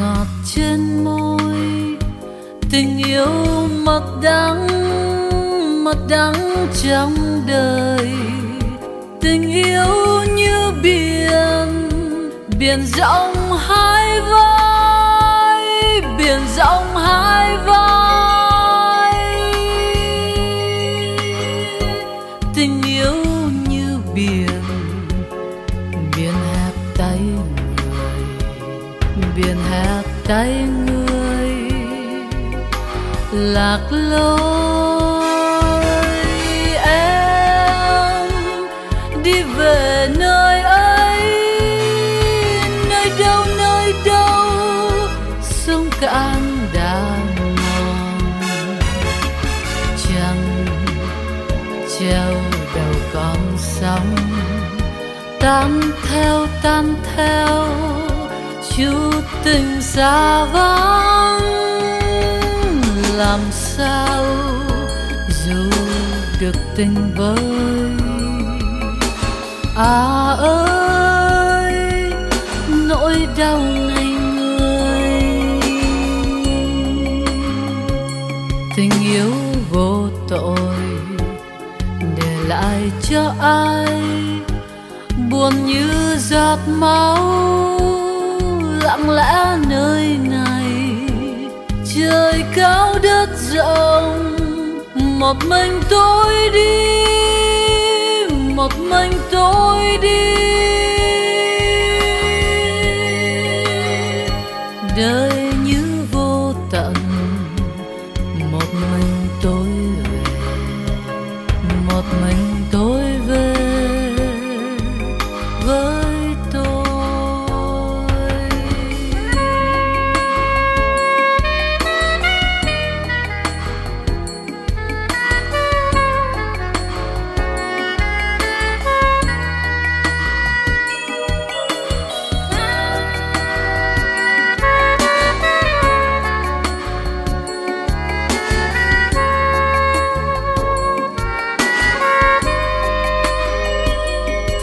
ngọt trên môi. Tình yêu mật đắng mật đắng trong đời. Tình yêu như biển biển rộng hai vai, biển rộng hai vai. Tay người, lạc lối em đi về nơi ấy. Nơi đâu nơi đâu, sông cạn đã mòn. Chẳng treo đầu con sóng tan theo tan theo chút tình xa vắng. Làm sao dù được tình với à ơi, nỗi đau này người. Tình yêu vô tội để lại cho ai? Buồn như giọt máu. Một mình tôi đi một mình tôi đi.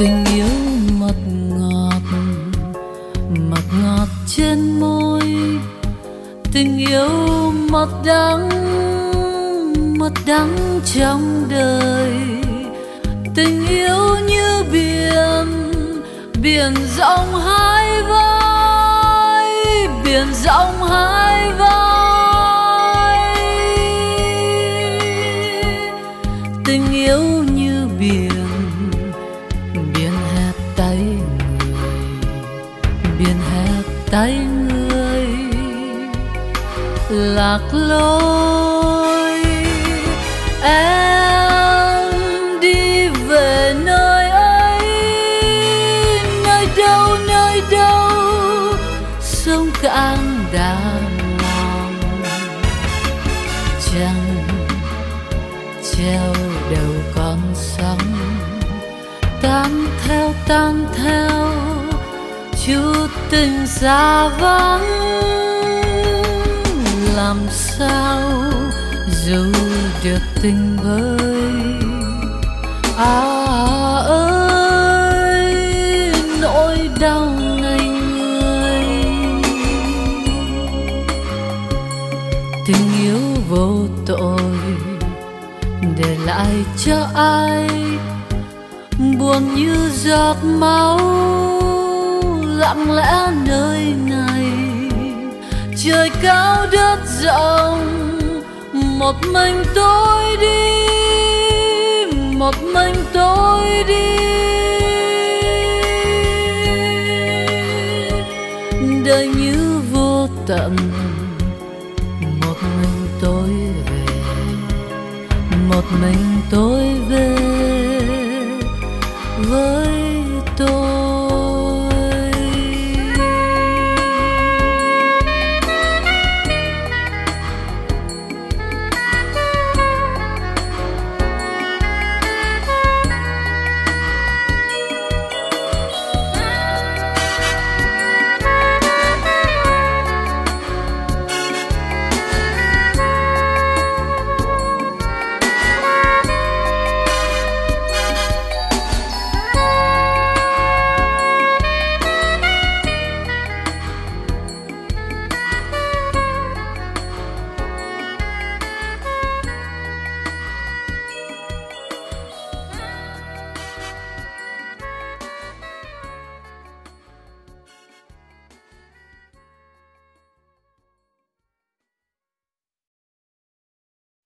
Tình yêu mật ngọt mật ngọt trên môi. Tình yêu mật đắng mật đắng trong đời. Tình yêu như biển biển rộng hai vai, biển rộng hai vai. Tay người, lạc lối. Em đi về nơi ấy, nơi đâu nơi đâu, sông cạn đàn mòn chẳng treo đầu con sóng tan theo tan theo chút tình xa vắng. Làm sao dù được tình với à, à, à ơi, nỗi đau này người. Tình yêu vô tội để lại cho ai? Buồn như giọt máu lặng lẽ nơi này. Trời cao đất rộng, một mình tôi đi, một mình tôi đi. Đời như vô tận, một mình tôi về, một mình tôi về. Với